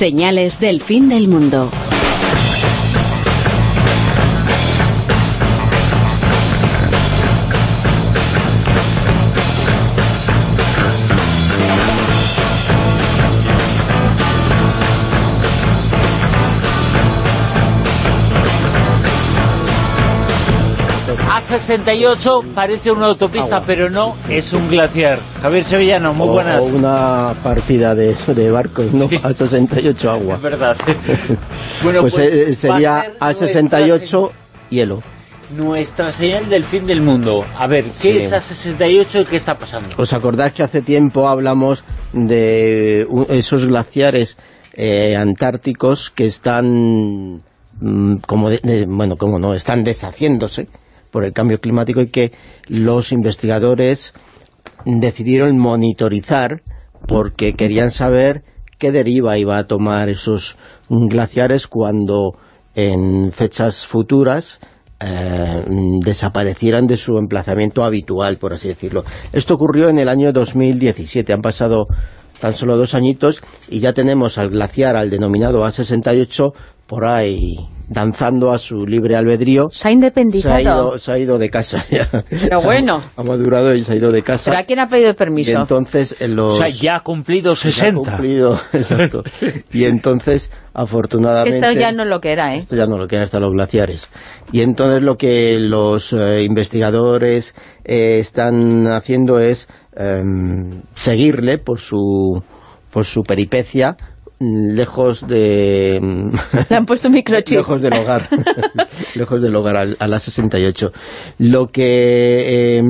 Señales del fin del mundo. A68 parece una autopista, pero no, es un glaciar. Javier Sevillano, muy O- buenas. O una partida de, de barcos, ¿no? A 68 agua. Es verdad. bueno, pues, pues, eh, sería a a nuestra 68 hielo. Nuestra señal del fin del mundo. A ver, ¿qué Sí. es A68 y qué está pasando? ¿Os acordáis que hace tiempo hablamos de u- esos glaciares eh, antárticos que están, mm, como de- de- bueno, como no, están deshaciéndose por el cambio climático y que los investigadores decidieron monitorizar porque querían saber qué deriva iba a tomar esos glaciares cuando en fechas futuras eh, desaparecieran de su emplazamiento habitual, por así decirlo. Esto ocurrió en el año 2017, han pasado tan solo dos añitos y ya tenemos al glaciar, al denominado A68, por ahí danzando a su libre albedrío. Se ha independizado. Se ha ido, se ha ido de casa ya. Pero bueno. Ha madurado y se ha ido de casa. ¿Pero a quién ha pedido Y permiso? entonces en los... O sea, ya ha cumplido ya ha 60. cumplido, exacto. Y entonces, afortunadamente... Esto ya no lo que era, ¿eh? Esto ya no lo queda hasta los glaciares. Y entonces lo que los eh, investigadores eh, están haciendo es em, seguirle por su, por su peripecia lejos de... mm, Le han puesto un microchip. lejos del hogar lejos del hogar a, la 68 lo que eh,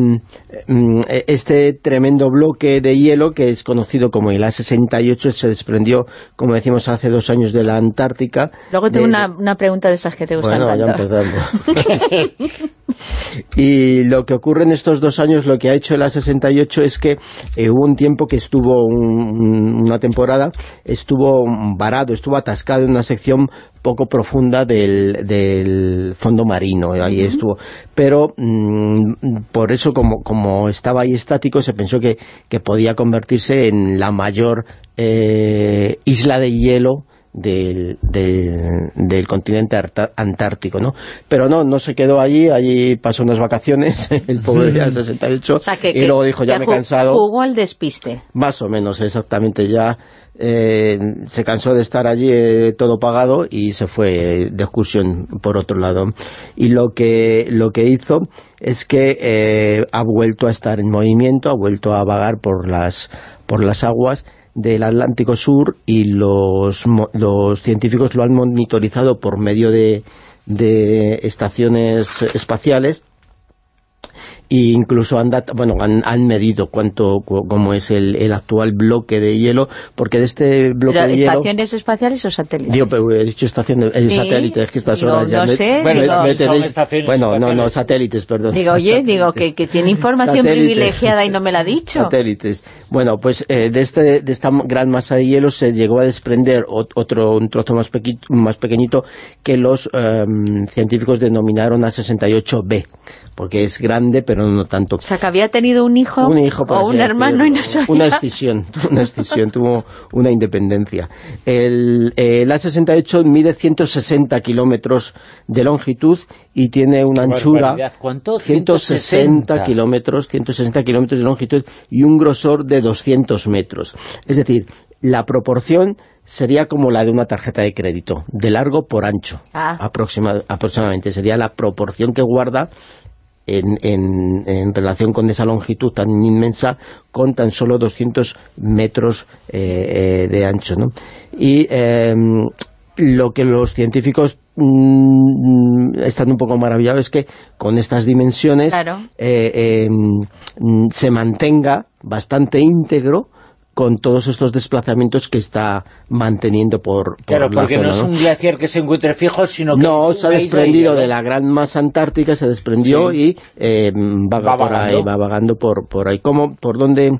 este tremendo bloque de hielo que es conocido como el A68 se desprendió como decimos hace dos años de la Antártica Luego tengo de- una, una pregunta de esas que te gustan bueno, ya tanto. empezando. y lo que ocurre en estos dos años, lo que ha hecho el A68 es que eh, hubo un tiempo que estuvo, un- una temporada, estuvo varado, estuvo atascado en una sección poco profunda del, del fondo marino, ahí estuvo. Pero mm, por eso, como, como estaba ahí estático, se pensó que, que podía convertirse en la mayor eh, isla de hielo del, del, del continente antártico, ¿no? Pero no, no se quedó allí, allí pasó unas vacaciones, el pobre día 68, O sea, que, y luego dijo, ya me he cansado, Jugó al despiste. más o menos, exactamente, ya eh, se cansó de estar allí eh, todo pagado y se fue de excursión por otro lado. Y lo que, lo que hizo es que eh, ha vuelto a estar en movimiento, ha vuelto a vagar por las, por las aguas del Atlántico Sur y los, los científicos lo han monitorizado por medio de, de estaciones espaciales e incluso han, dat- bueno, han, han medido cuánto cu- cómo es el, el actual bloque de hielo, porque de este bloque Pero, de hielo... ¿Estaciones espaciales o satélites? Digo, pero he dicho estación de, el Sí. satélite, es que estas Digo, horas ya... no me- sé, Bueno, digo- me son tenéis- estaciones bueno, no, no, satélites, perdón. Digo, oye, digo que, que tiene información Satélites. privilegiada y no me la ha dicho. Satélites. Bueno, pues eh, de, este, de esta gran masa de hielo se llegó a desprender ot- otro un trozo más, pequi- más pequeñito que los em, científicos denominaron a 68B, porque es grande pero no tanto. O sea, que había tenido un hijo, un hijo por o un hermano y no sabía. una escisión una escisión tuvo una independencia el, eh, el A68 mide 160 kilómetros de longitud y tiene una Qué anchura. ¿Cuánto? 160 160 kilómetros 160 kilómetros de longitud y un grosor de 200 metros es decir la proporción sería como la de una tarjeta de crédito, de largo por ancho, Ah. aproxima- aproximadamente. Sería la proporción que guarda en, en- en relación con esa longitud tan inmensa con tan solo 200 metros eh, eh, de ancho. ¿no? Y eh, lo que los científicos mm, están un poco maravillados es que con estas dimensiones Claro. eh, eh, mm, se mantenga bastante íntegro con todos estos desplazamientos que está manteniendo por, por Claro, la porque zona, no es un glaciar que se encuentre fijo, sino que no, se ha desprendido de la gran masa antártica, se desprendió Sí. y eh, vaga Va por ahí, vagando. va vagando por, por ahí. ¿Cómo, por dónde,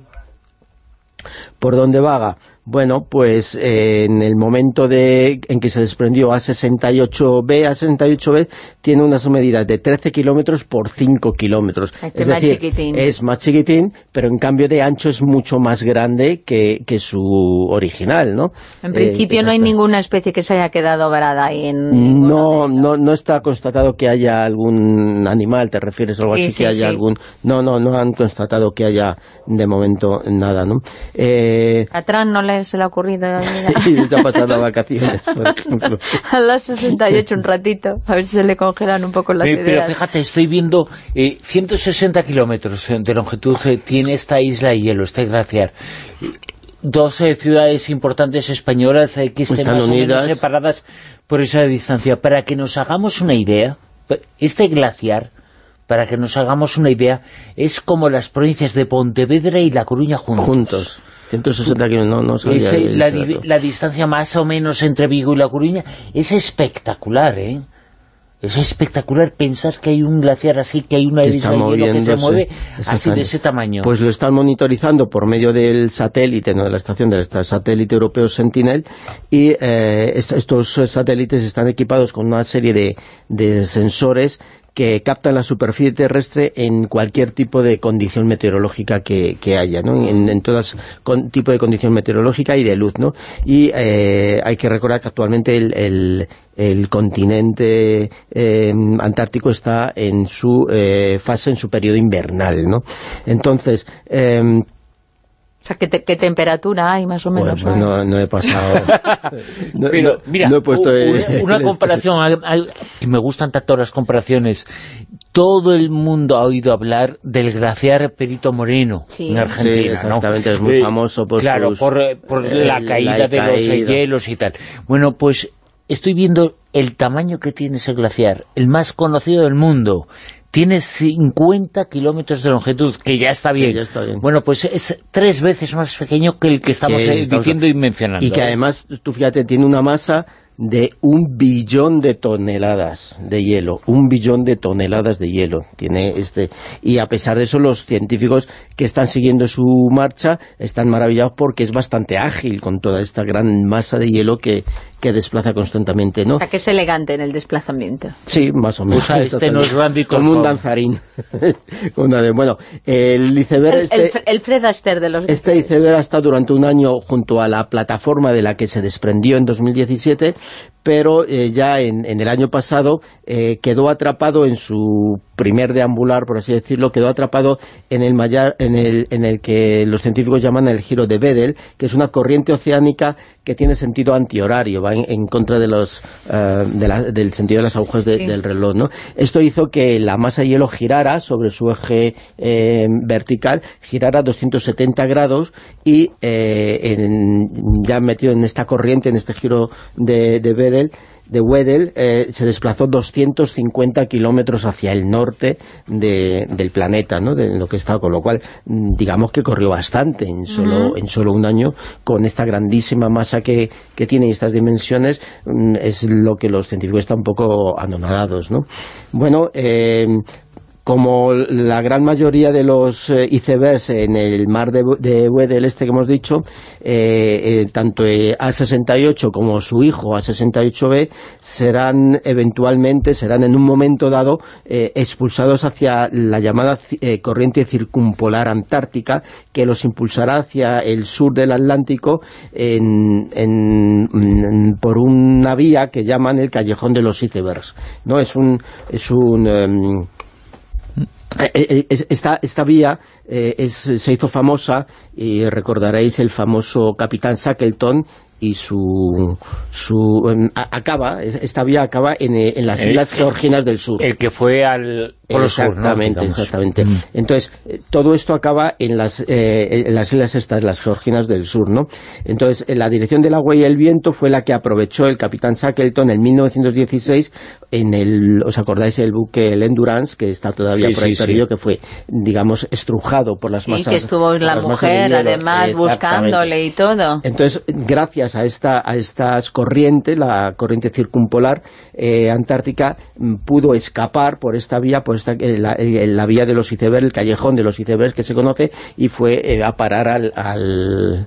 por dónde vaga? Bueno, pues eh, en el momento de en que se desprendió A68B, A68B tiene unas medidas de 13 kilómetros por 5 kilómetros. Este es más chiquitín. es más chiquitín, pero en cambio de ancho es mucho más grande que, que su original, ¿no? En Eh, principio no hay ninguna especie que se haya quedado varada ahí en... No, no, no está constatado que haya algún animal, te refieres a algo Sí, así, sí, que haya sí. algún... No, no, no han constatado que haya de momento nada, ¿no? Eh, no le, se le ha ocurrido y está pasando vacaciones, por ejemplo. a, las 68 un ratito, a ver si se le congelan un poco las Eh, pero ideas. fíjate, estoy viendo eh, 160 kilómetros eh, de longitud eh, tiene esta isla de hielo, este glaciar. Eh, Dos eh, ciudades importantes españolas eh, que estén Están más o menos unidas. separadas por esa distancia. Para que nos hagamos una idea, este glaciar, para que nos hagamos una idea, es como las provincias de Pontevedra y La Coruña juntos. Juntos. 160 kilómetros, no, no sabía Es, ese la, la distancia más o menos entre Vigo y La Coruña es espectacular, ¿eh? Es espectacular pensar que hay un glaciar así, que hay una isla que se mueve así de ese tamaño. Pues lo están monitorizando por medio del satélite, no de la estación, del satélite europeo Sentinel, y eh, est- estos satélites están equipados con una serie de, de sensores que captan la superficie terrestre en cualquier tipo de condición meteorológica que, que haya, ¿no? En, en todas tipo de condición meteorológica y de luz, ¿no? Y eh, hay que recordar que actualmente el, el, continente eh, antártico está en su eh, fase, en su periodo invernal, ¿no? Entonces, O sea, ¿qué, te- qué temperatura hay más o menos? pues, pues ¿no? he pasado... no, Pero, no- mira, no he puesto u- el- una, el- comparación, hay- hay- que me gustan tanto las comparaciones. Todo el mundo ha oído hablar del glaciar Perito Moreno Sí. en Argentina, Sí, ¿no? exactamente, es muy famoso por Claro, sus- por, eh, por eh, la la caída de los eh, hielos y tal. Bueno, pues estoy viendo el tamaño que tiene ese glaciar, el más conocido del mundo. Tiene 50 kilómetros de longitud, que ya está bien. ya está bien. Bueno, pues es tres veces más pequeño que el que estamos Que eh, estamos- diciendo y mencionando. Y que además, tú fíjate, tiene una masa de un billón de toneladas de hielo, un billón de toneladas de hielo tiene este y a pesar de eso los científicos que están siguiendo su marcha están maravillados porque es bastante ágil con toda esta gran masa de hielo que, que desplaza constantemente, ¿no? O sea, que es elegante en el desplazamiento. Sí, más o menos. sea, este no es Randy Como un danzarín. Una de- bueno, el iceberg El, este... el Fred Astaire de los... Este iceberg ha estado durante un año junto a la plataforma de la que se desprendió en 2017, pero eh, ya en, en el año pasado eh, quedó atrapado en su primer deambular, por así decirlo, quedó atrapado en el, mayar- en el, en el que los científicos llaman el giro de Bedel, que es una corriente oceánica que tiene sentido antihorario, va en, en contra de los, de la- del sentido de las agujas de- Sí. del reloj. ¿no? Esto hizo que la masa de hielo girara sobre su eje eh, vertical, girara 270 grados y en- ya metido en esta corriente, en este giro de, de Wedel, de Weddell, eh, se desplazó 250 kilómetros hacia el norte de- del planeta, ¿no? de lo que estaba, con lo cual, mm, digamos que corrió bastante en solo, en solo un año, con esta grandísima masa que, que tiene y estas dimensiones, mm, es lo que los científicos están un poco anonadados, ¿no? Bueno, eh, como la gran mayoría de los eh, icebergs en el mar de, de Weddell este que hemos dicho, eh, eh, tanto eh, A68 como su hijo A68B serán eventualmente, serán en un momento dado eh, expulsados hacia la llamada eh, corriente circumpolar antártica que los impulsará hacia el sur del Atlántico en- en- por una vía que llaman el callejón de los icebergs. ¿no? Es un... Es un em, esta, esta vía eh, es- se hizo famosa y recordaréis el famoso capitán Shackleton y su, su em, acaba, es- esta vía acaba en, eh, en las El- islas georginas del sur. El que fue al Polo Sur, ¿no? Exactamente, exactamente. Mm. Entonces, eh, todo esto acaba en las, eh, en las islas estas, las georginas del sur, ¿no? Entonces, en la dirección del agua y el viento fue la que aprovechó el capitán Shackleton en 1916 en el, ¿os acordáis el buque el Endurance, que está todavía Sí, por ahí sí, que fue, digamos, estrujado por las masas que estuvo la mujer, además, buscándole y todo. Entonces, gracias a esta a estas corrientes, la corriente circumpolar eh, antártica, mm, pudo escapar por esta vía, por esta eh, la, eh, la vía de los icebergs, el callejón de los icebergs que se conoce, y fue a parar al, al,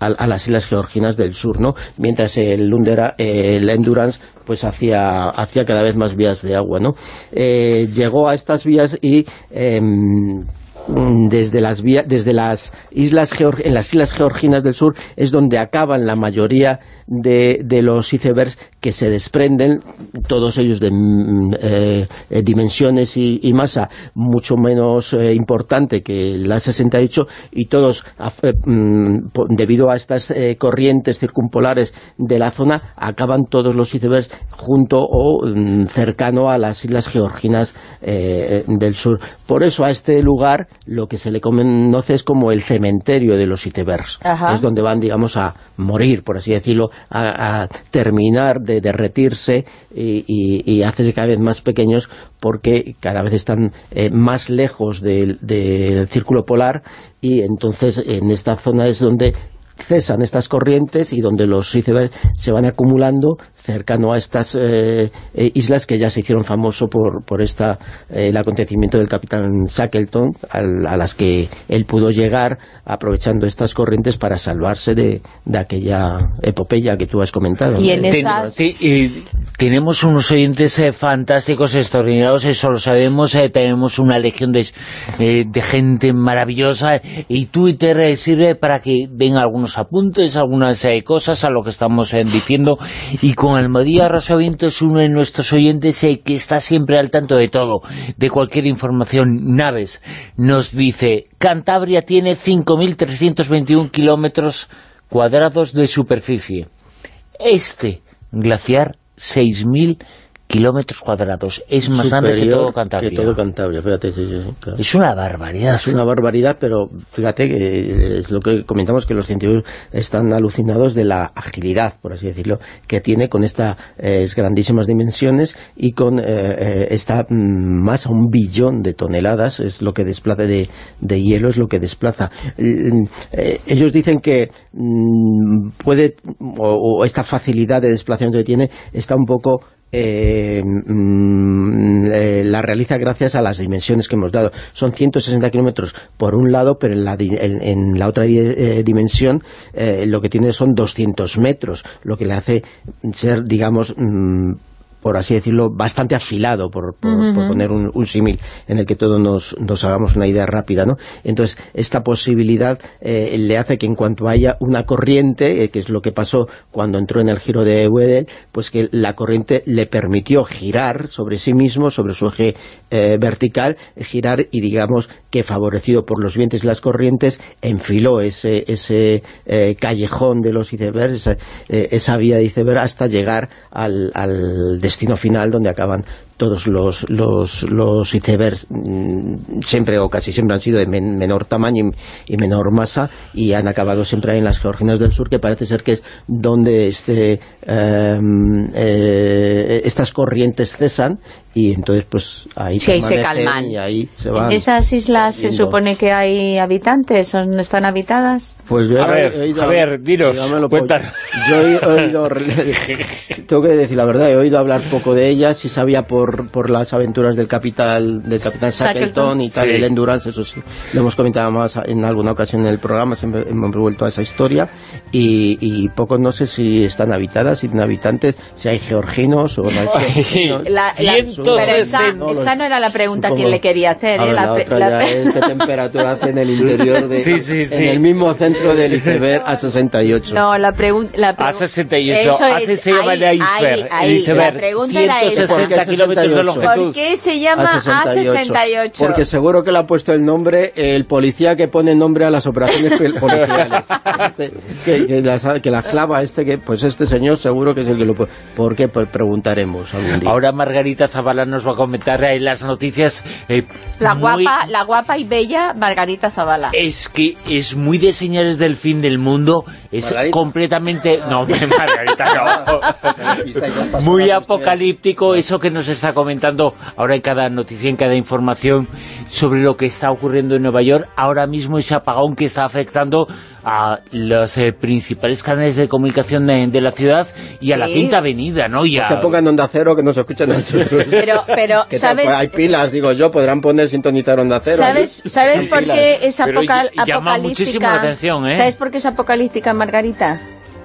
a, las islas georginas del sur, ¿no? Mientras el, el Endurance pues hacía, hacía cada vez más vías de agua, ¿no? Llegó a estas vías y... Em, desde las, desde las islas en las islas georginas del sur es donde acaban la mayoría de, los icebergs que se desprenden, todos ellos de mm, eh, dimensiones y, masa mucho menos eh, importante que la 68 y todos, mm, debido a estas eh, corrientes circumpolares de la zona, acaban todos los icebergs junto o cercano a las islas georginas del sur. Por eso a este lugar lo que se le conoce es como el cementerio de los icebergs. Es donde van, digamos, a morir, por así decirlo, a, terminar de derretirse y, hacerse cada vez más pequeños porque cada vez están eh, más lejos del, del círculo polar y entonces en esta zona es donde cesan estas corrientes y donde los icebergs se van acumulando cercano a estas eh, eh, islas que ya se hicieron famoso por, por esta, eh, el acontecimiento del capitán Shackleton, a, las que él pudo llegar aprovechando estas corrientes para salvarse de, de aquella epopeya que tú has comentado. Y en tenemos unos oyentes fantásticos, extraordinarios, eso lo sabemos, tenemos una legión de, de gente maravillosa y Twitter sirve para que den algunos apuntes, algunas cosas a lo que estamos diciendo y con Almadía Rosaviento es uno de nuestros oyentes eh, que está siempre al tanto de todo, de cualquier información. Naves nos dice, Cantabria tiene 5.321 kilómetros cuadrados de superficie. Este glaciar, 6.000 kilómetros cuadrados. Es más grande que todo Cantabria. Que todo Cantabria, fíjate. Es una barbaridad. Es una barbaridad, pero fíjate que es lo que comentamos, que los científicos están alucinados de la agilidad, por así decirlo, que tiene con estas eh, grandísimas dimensiones y con eh, eh, esta mm, más a un billón de toneladas, es lo que desplaza de, hielo, es lo que desplaza. ellos dicen que mm, puede, o esta facilidad de desplazamiento que tiene, está un poco eh, mm, eh, la realiza gracias a las dimensiones que hemos dado. Son 160 kilómetros por un lado, pero en la, otra eh, dimensión lo que tiene son 200 metros, lo que le hace ser, digamos... Mm, por así decirlo, bastante afilado, por, poner un, símil en el que todos nos, hagamos una idea rápida, ¿no? Entonces, esta posibilidad eh, le hace que en cuanto haya una corriente, eh, que es lo que pasó cuando entró en el giro de Weddell, pues que la corriente le permitió girar sobre sí mismo, sobre su eje eh, vertical, girar y digamos que favorecido por los vientos y las corrientes, enfiló ese, ese callejón de los icebergs, esa, vía de iceberg hasta llegar al, al destino final donde acaban todos los, los, los icebergs mm, siempre o casi siempre han sido de menor tamaño y, menor masa y han acabado siempre en las Georginas del Sur que parece ser que es donde este, em, eh, estas corrientes cesan y entonces pues ahí, se calman y ahí se van ¿En esas islas se supone que hay habitantes? ¿Son, ¿Están habitadas? Pues yo a, ver, a ver, dinos, cuéntanos yo he oído tengo que decir la verdad, he oído hablar poco de ellas y sabía por por, las aventuras del capital del capitán Shackleton y tal, el Endurance, eso sí, lo hemos comentado más en alguna ocasión en el programa, siempre hemos vuelto a esa historia y, y poco no sé si están habitadas, si tienen habitantes, si hay georginos o no hay georginos. esa, no era la pregunta que le quería hacer. ¿eh? la, otra ya es qué temperatura hace en el interior de, en el mismo centro del iceberg a 68. No, la pregunta... A 68, así se llama el iceberg. el iceberg, la pregunta era esa. ¿Por qué se llama A68? Porque seguro que le ha puesto el nombre el policía que pone nombre a las operaciones policiales. Este, que, la, clava este, que pues este señor seguro que es el que lo puede. ¿Por qué? Pues preguntaremos Ahora Margarita Zavala nos va a comentar ahí las noticias. Eh, la, guapa, la guapa y bella Margarita Zavala. Es que es muy de señales del fin del mundo. Es completamente... No, Margarita, no. muy apocalíptico eso que nos está está comentando ahora en cada noticia, en cada información sobre lo que está ocurriendo en Nueva York, ahora mismo ese apagón que está afectando a los eh, principales canales de comunicación de, la ciudad y a la Quinta Avenida, ¿no? Y Que pongan Onda Cero, que no se escuchan en el Pero, pero ¿sabes? Pues hay pilas, digo yo, podrán poner sintonizar Onda Cero. ¿Sabes, ¿sabes por qué es apocalíptica? Llama muchísimo la atención, ¿eh? ¿Sabes por qué es apocalíptica, Margarita?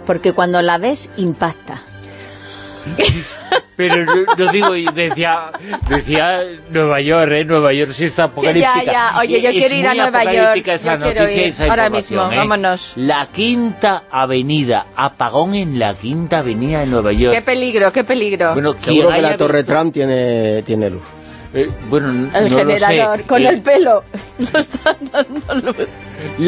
Porque cuando la ves, impacta. Pero no, digo, decía, decía Nueva York, ¿eh? Nueva York sí está apocalíptica. Ya, ya, oye, yo quiero ir a Nueva York. Esa noticia, Esa Ahora mismo, ¿eh? vámonos. La Quinta Avenida, apagón en la Quinta Avenida de Nueva York. Qué peligro, qué peligro. Bueno, Seguro que la Torre Trump tiene, tiene luz. Eh, bueno, el no generador, lo sé. con el pelo, no está dando luz.